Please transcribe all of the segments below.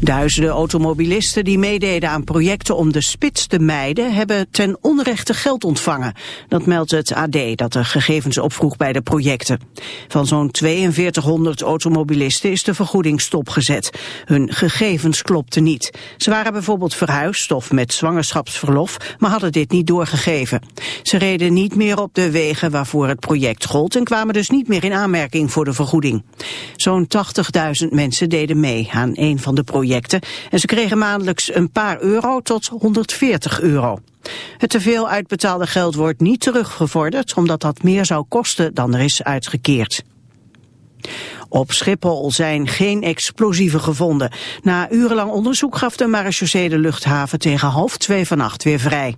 Duizenden automobilisten die meededen aan projecten om de spits te mijden... hebben ten onrechte geld ontvangen. Dat meldt het AD dat de gegevens opvroeg bij de projecten. Van zo'n 4200 automobilisten is de vergoeding stopgezet. Hun gegevens klopten niet. Ze waren bijvoorbeeld verhuisd of met zwangerschapsverlof... maar hadden dit niet doorgegeven. Ze reden niet meer op de wegen waarvoor het project gold... en kwamen dus niet meer in aanmerking voor de vergoeding. Zo'n 80.000 mensen deden mee aan een van de projecten en ze kregen maandelijks een paar euro tot 140 euro. Het teveel uitbetaalde geld wordt niet teruggevorderd omdat dat meer zou kosten dan er is uitgekeerd. Op Schiphol zijn geen explosieven gevonden. Na urenlang onderzoek gaf de marechaussee de luchthaven tegen half twee vannacht weer vrij.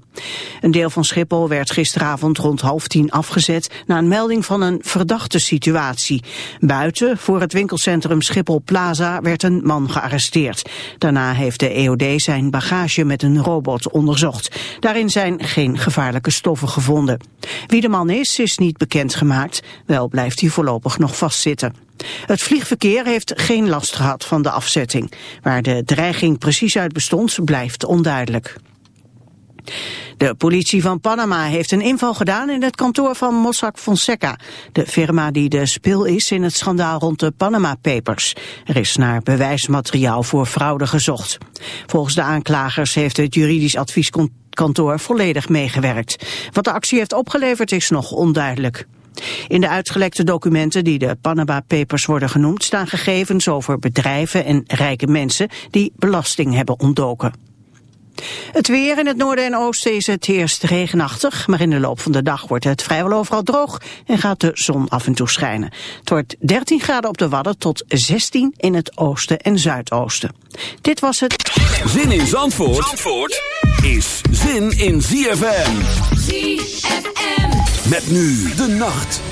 Een deel van Schiphol werd gisteravond rond half tien afgezet na een melding van een verdachte situatie. Buiten, voor het winkelcentrum Schiphol Plaza, werd een man gearresteerd. Daarna heeft de EOD zijn bagage met een robot onderzocht. Daarin zijn geen gevaarlijke stoffen gevonden. Wie de man is, is niet bekendgemaakt. Wel blijft hij voorlopig nog vastzitten. Het vliegverkeer heeft geen last gehad van de afzetting. Waar de dreiging precies uit bestond, blijft onduidelijk. De politie van Panama heeft een inval gedaan in het kantoor van Mossack Fonseca, de firma die de spil is in het schandaal rond de Panama Papers. Er is naar bewijsmateriaal voor fraude gezocht. Volgens de aanklagers heeft het juridisch advieskantoor volledig meegewerkt. Wat de actie heeft opgeleverd is nog onduidelijk. In de uitgelekte documenten die de Panama Papers worden genoemd... staan gegevens over bedrijven en rijke mensen die belasting hebben ontdoken. Het weer in het noorden en oosten is het eerst regenachtig, maar in de loop van de dag wordt het vrijwel overal droog en gaat de zon af en toe schijnen. Het wordt 13 graden op de Wadden tot 16 in het oosten en zuidoosten. Dit was het... Zin in Zandvoort, Zandvoort is zin in ZFM. ZFM. Met nu de nacht.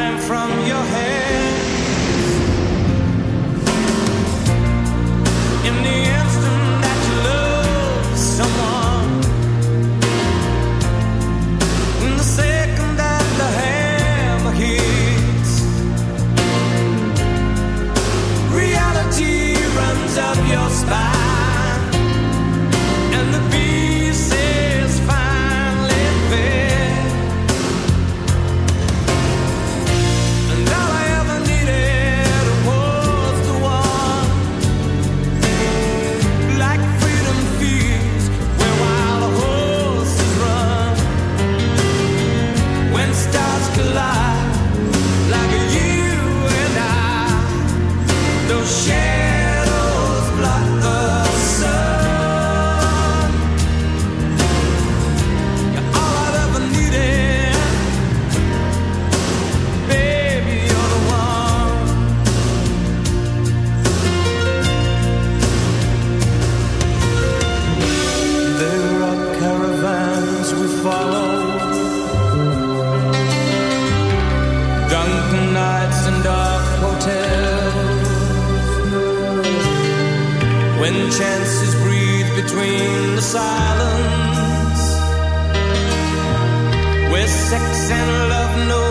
sex and love no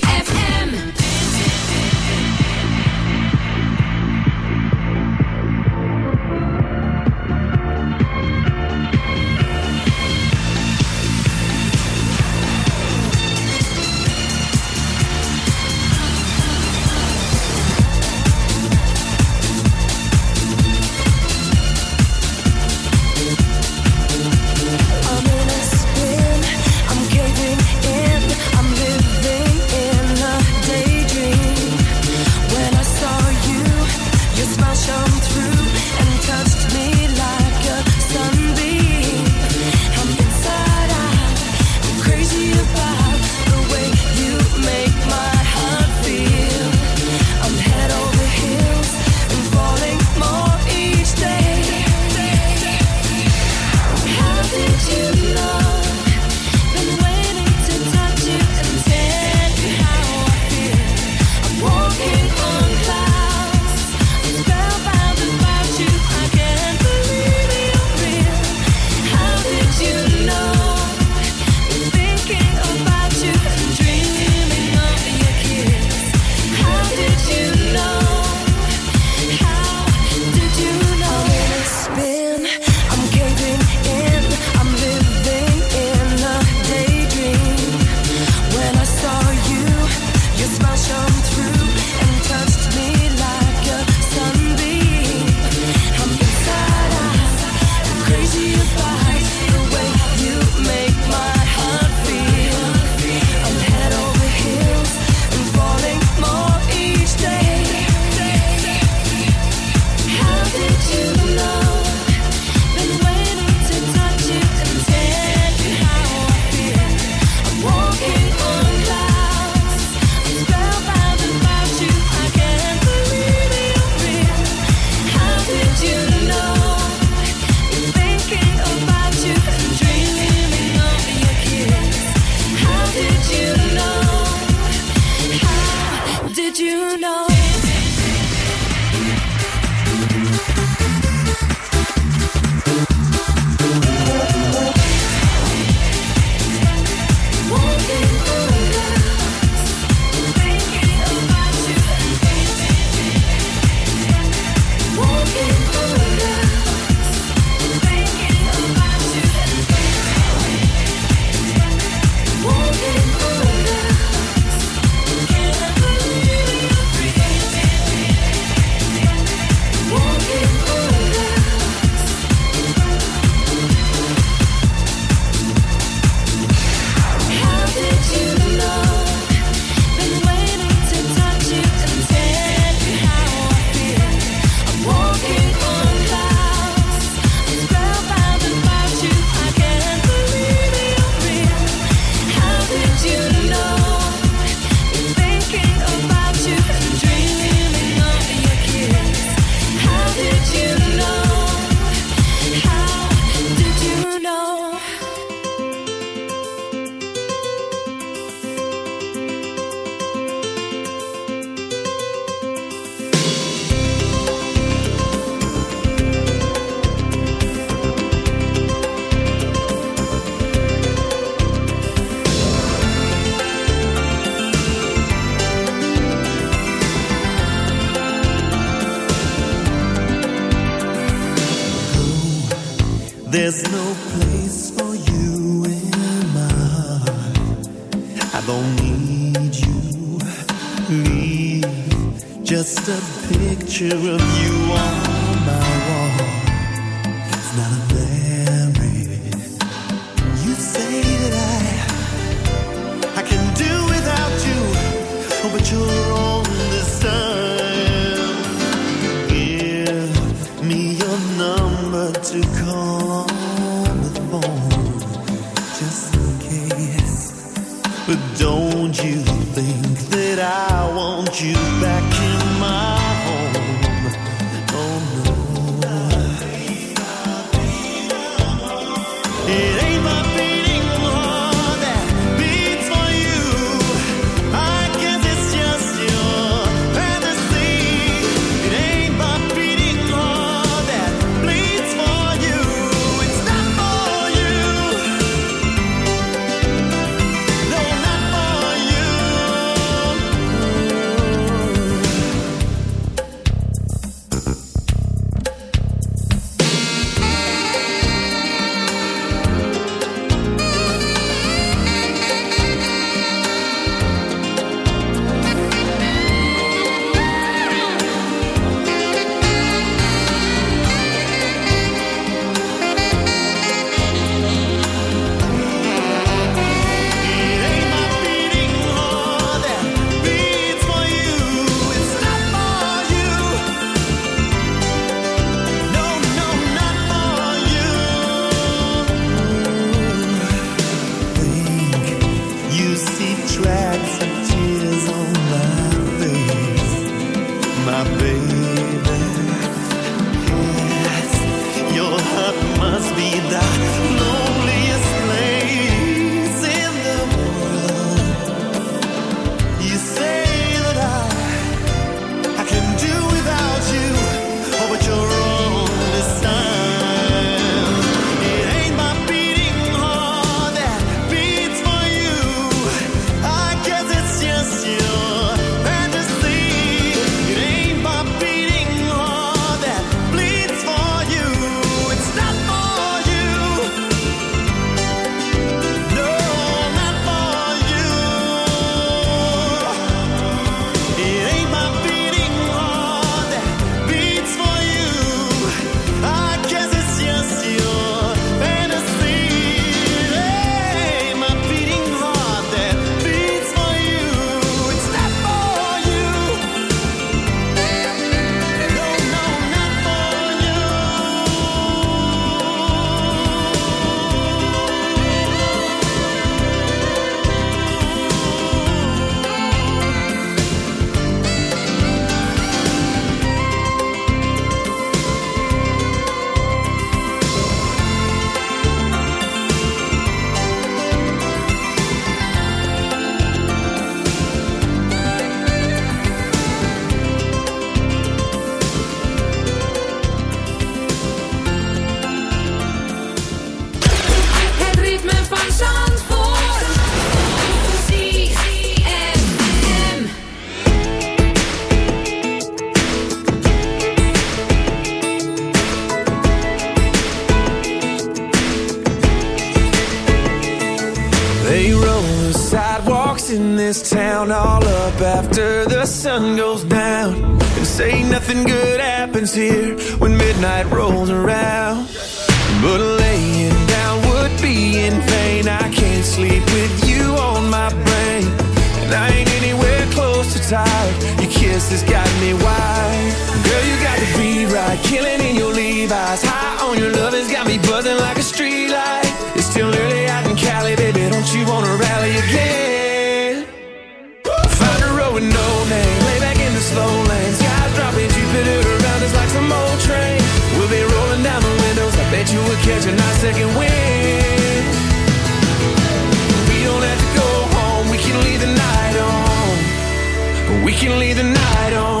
you Your love has got me buzzing like a. It's still early out in Cali, baby. Don't you wanna rally again? Find a road with no name, lay back in the slow. Sky's dropping Jupiter around us like some old train. We'll be rolling down the windows. I bet you catch a nice second wind. We don't have to go home. We can leave the night on. We can leave the night on.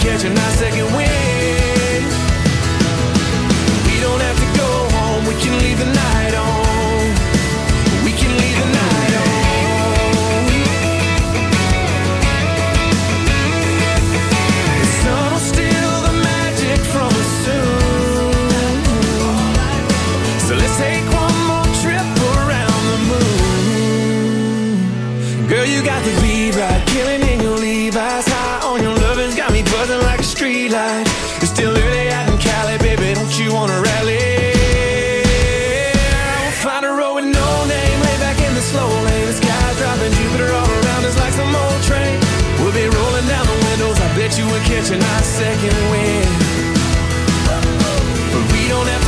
catching our second wind. We don't have to go home, we can leave the night. you were catching our second wind. But we don't have to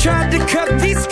tried to cut these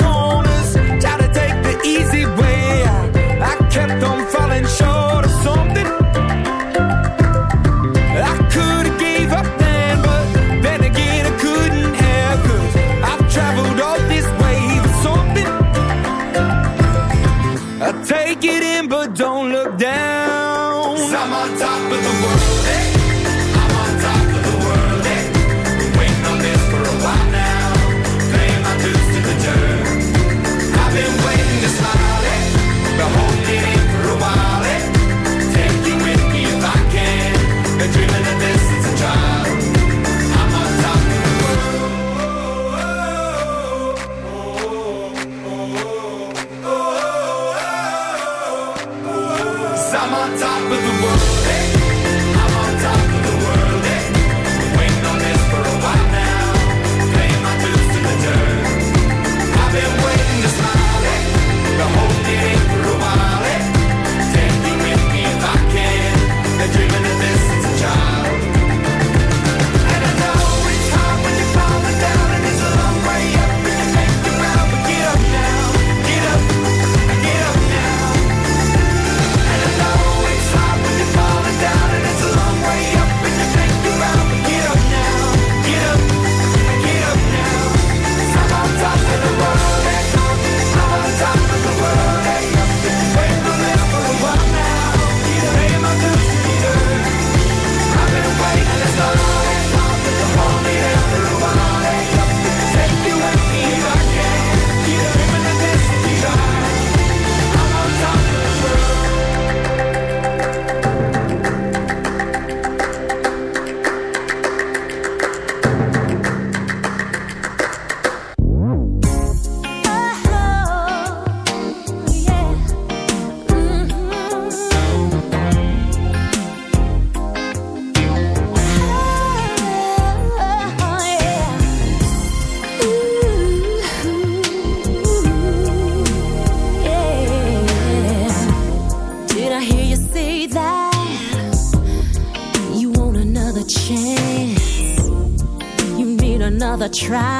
try.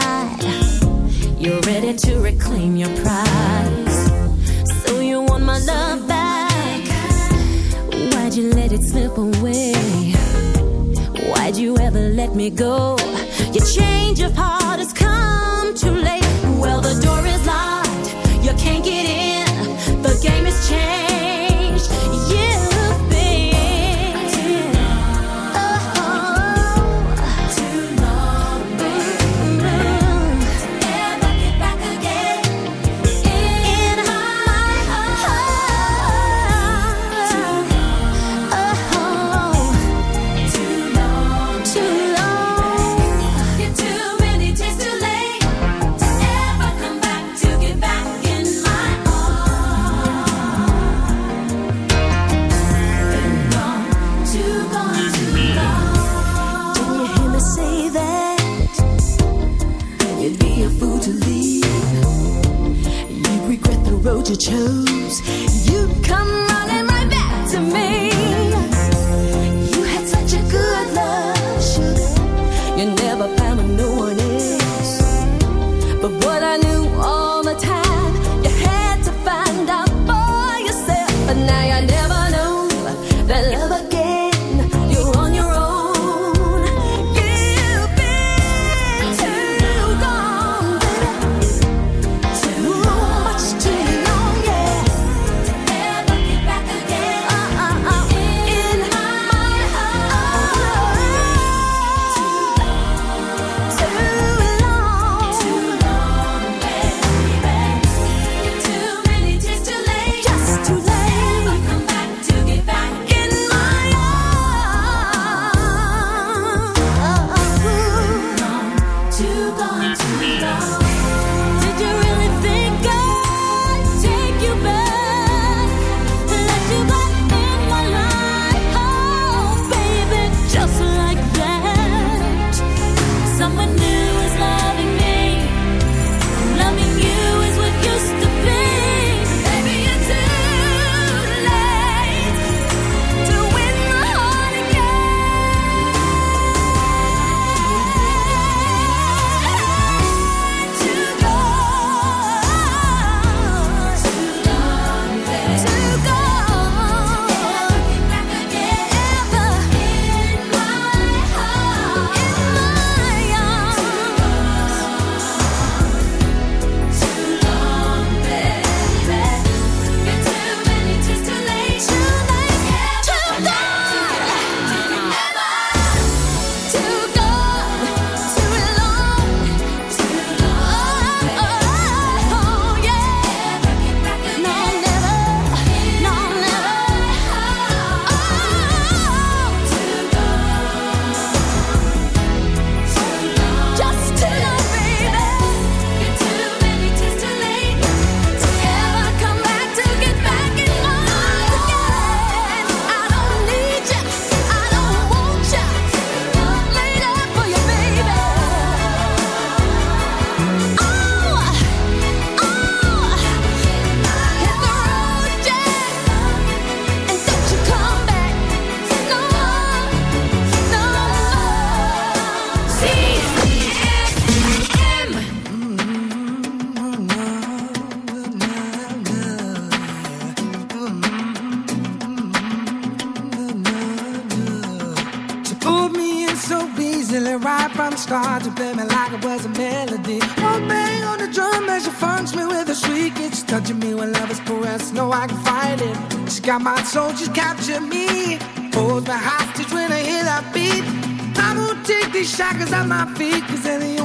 My capture me. Hold my hostage when I hear that beat. I won't take these shackles off my feet, cause any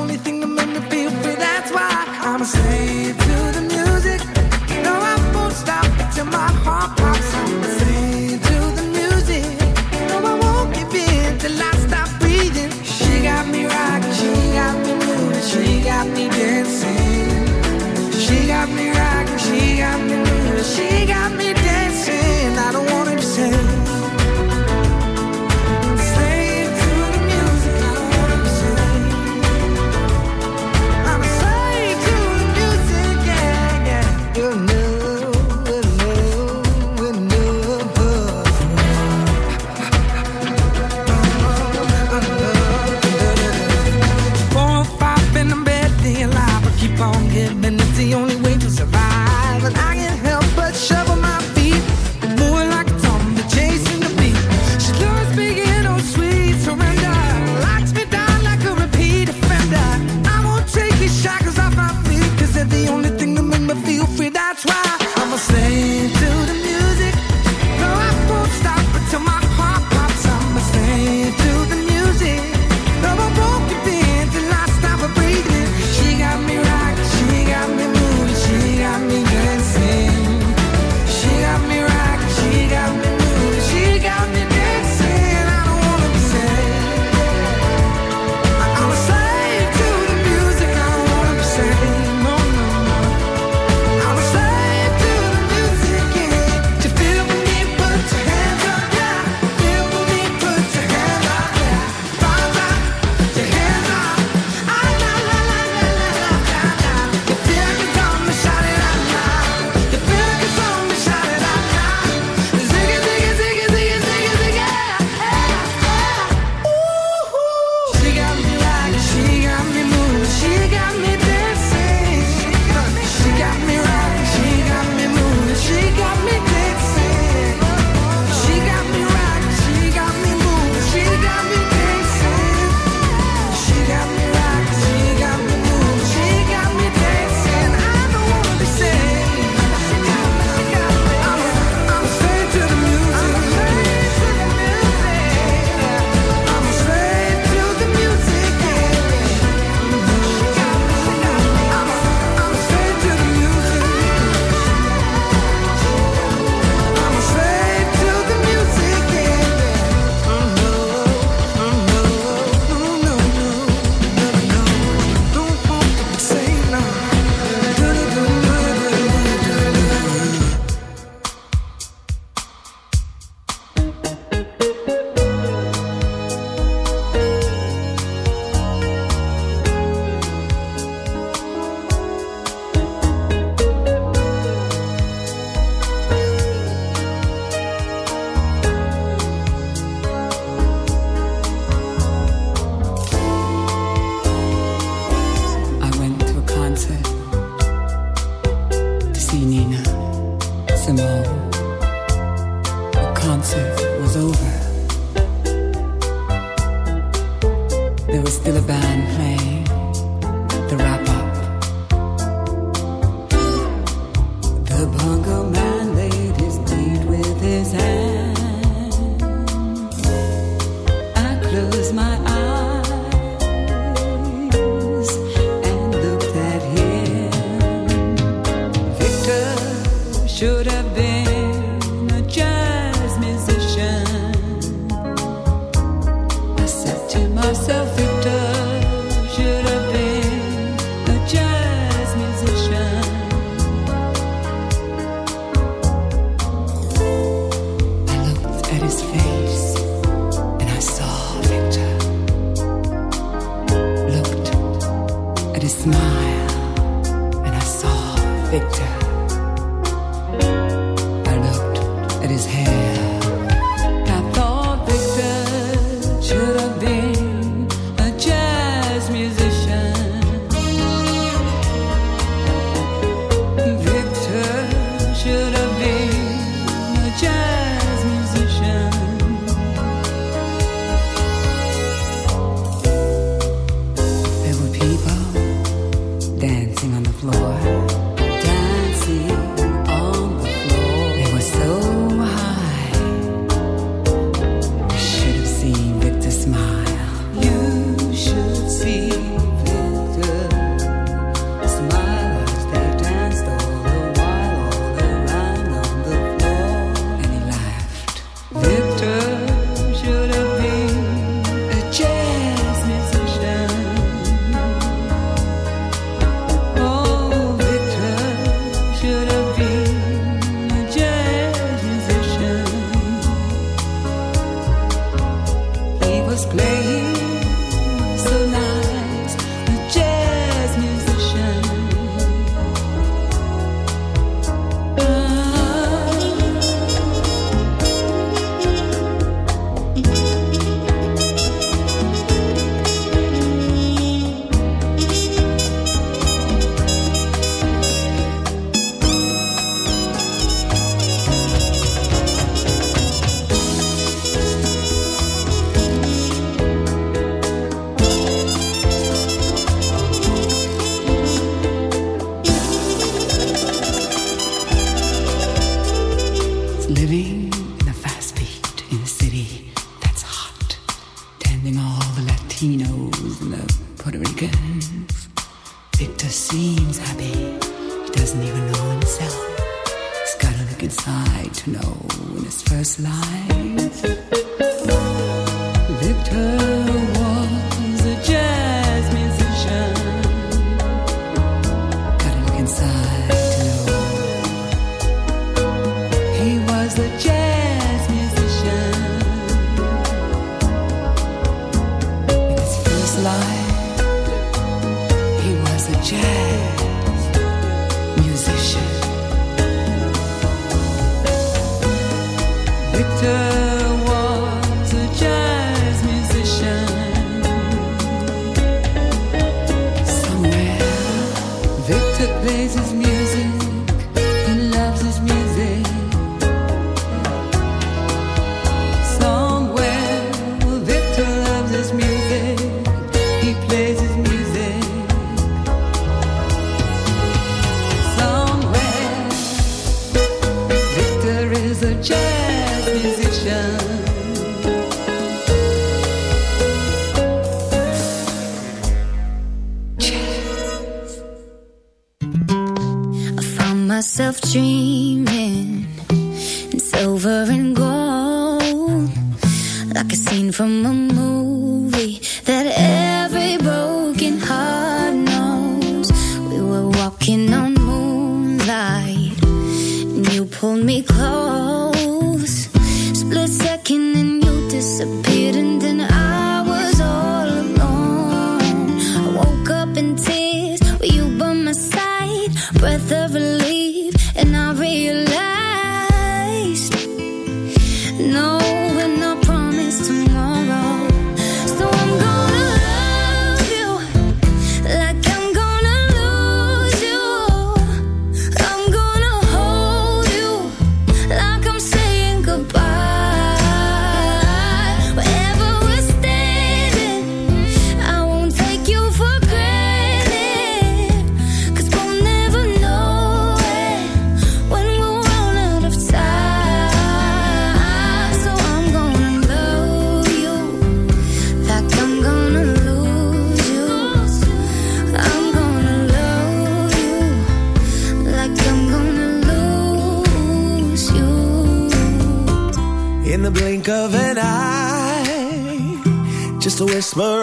Smurf.